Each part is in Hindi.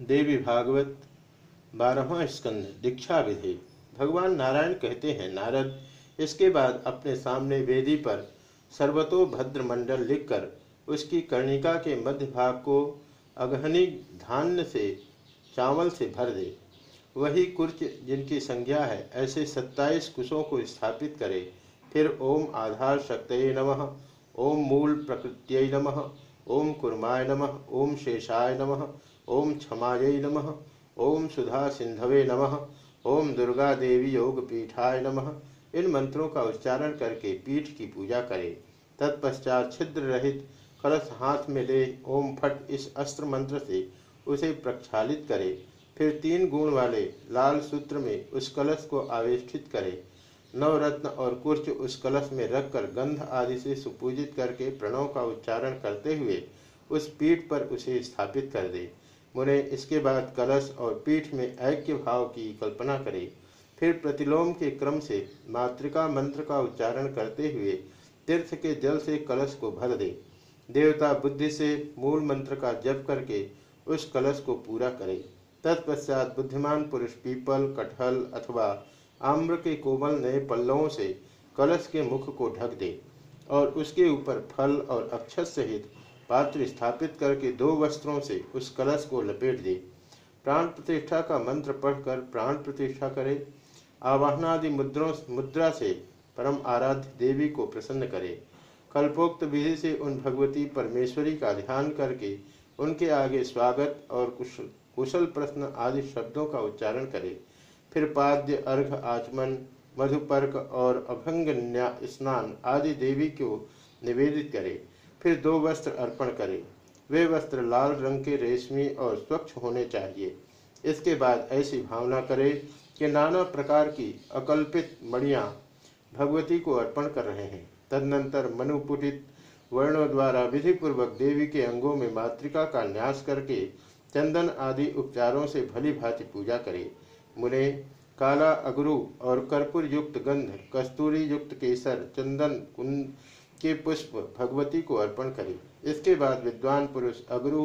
देवी भागवत, बारहवा स्कंद, दीक्षा विधि। भगवान नारायण कहते हैं, नारद, इसके बाद अपने सामने वेदी पर सर्वतोभद्र मंडल लिखकर उसकी कर्णिका के मध्य भाग को अगहनी धान्य से, चावल से भर दे। वही कुर्च जिनकी संज्ञा है, ऐसे सत्ताईस कुशों को स्थापित करे। फिर ओम आधार शक्त नमः, ओम मूल प्रकृत्य नमः। ओम कुर्माय नमः, ओम शेषाय नमः, ओम क्षमाय नमः, ओम सुधा सिंधवे नमः, ओम दुर्गा देवी योग पीठाय नमः। इन मंत्रों का उच्चारण करके पीठ की पूजा करें। तत्पश्चात छिद्र रहित कलश हाथ में ले ओम फट इस अस्त्र मंत्र से उसे प्रक्षालित करें। फिर तीन गुण वाले लाल सूत्र में उस कलश को आवेष्टित करे। नवरत्न और कुर्च उस कलश में रखकर गंध आदि से सुपूजित करके प्रणव का उच्चारण करते हुए उस पीठ पर उसे स्थापित कर दे। मुने इसके बाद कलश और पीठ में ऐक्य भाव की कल्पना करे। फिर प्रतिलोम के क्रम से मातृका मंत्र का उच्चारण करते हुए तीर्थ के जल से कलश को भर दे। देवता बुद्धि से मूल मंत्र का जप करके उस कलश को पूरा करे। तत्पश्चात बुद्धिमान पुरुष पीपल, कटहल अथवा आम्र के कोमल नए पल्लवों से कलश के मुख को ढक दे और उसके ऊपर फल और अक्षत सहित पात्र स्थापित करके दो वस्त्रों से उस कलश को लपेट दे। प्राण प्रतिष्ठा का मंत्र पढ़कर प्राण प्रतिष्ठा करे। आवाहनादि मुद्रों मुद्रा से परम आराध्य देवी को प्रसन्न करे। कल्पोक्त विधि से उन भगवती परमेश्वरी का ध्यान करके उनके आगे स्वागत और कुशल कुशल प्रश्न आदि शब्दों का उच्चारण करे। फिर पाद्य अर्घ, आचमन, मधुपर्क और अभंग स्नान आदि देवी को निवेदित करे। फिर दो वस्त्र अर्पण करें। वे वस्त्र लाल रंग के, रेशमी और स्वच्छ होने चाहिए। इसके बाद ऐसी भावना करें कि नाना प्रकार की अकल्पित मणियाँ भगवती को अर्पण कर रहे हैं। तदनंतर मनुपुटित वर्णों द्वारा विधिपूर्वक देवी के अंगों में मातृका का न्यास करके चंदन आदि उपचारों से भली भांति पूजा करे। मुने, काला अगरू और कर्पूर युक्त गंध कस्तूरी युक्त केसर, चंदन कुंद के पुष्प भगवती को अर्पण करें। इसके बाद विद्वान पुरुष अगरु,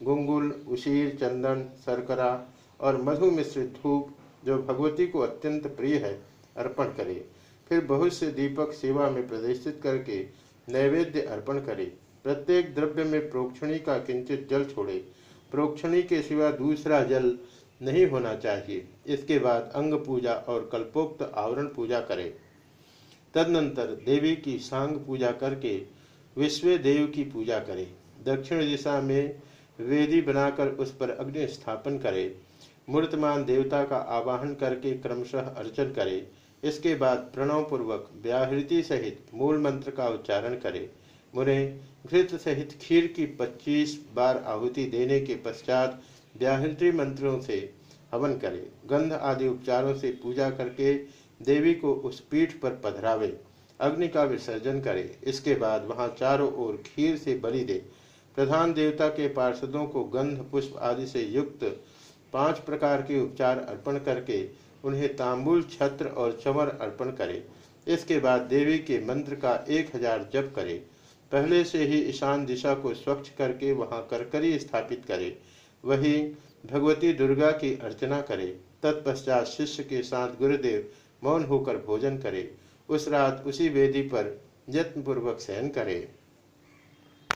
गुंगुल, उशीर, चंदन सरकरा और मधु मिश्रित धूप, जो भगवती को अत्यंत प्रिय है, अर्पण करे। फिर बहुत से दीपक सेवा में प्रदर्शित करके नैवेद्य अर्पण करे। प्रत्येक द्रव्य में प्रोक्षणी का किंचित जल छोड़े। प्रोक्षणी के सिवा दूसरा जल नहीं होना चाहिए। इसके बाद अंग पूजा और कल्पोक्त आवरण पूजा करें। तदनंतर देवी की सांग पूजा करके विश्व देव की पूजा करें। दक्षिण दिशा में वेदी बनाकर उस पर अग्नि स्थापन करे। मूर्तमान देवता का आवाहन करके क्रमशः अर्चन करे। इसके बाद प्रणव पूर्वक व्याहृति सहित मूल मंत्र का उच्चारण करे। मुने, घृत सहित खीर की 25 बार आहुति देने के पश्चात व्याहृति मंत्रों से हवन करे, गंध आदि उपचारों से पूजा करके देवी को उस पीठ पर पधरावे, अग्नि का विसर्जन करे। इसके बाद वहाँ चारों ओर खीर से बलि दे। प्रधान देवता के पार्षदों को गंध, पुष्प आदि से युक्त पाँच प्रकार के उपचार अर्पण करके उन्हें तांबुल, छत्र और चमर अर्पण करे। इसके बाद देवी के मंत्र का एक हज़ार जप करे। पहले से ही ईशान दिशा को स्वच्छ करके वहाँ करकरी स्थापित करे। वही भगवती दुर्गा की अर्चना करे, तत्पश्चात शिष्य के साथ गुरुदेव मौन होकर भोजन करे, उस रात उसी वेदी पर यत्नपूर्वक सहन करे।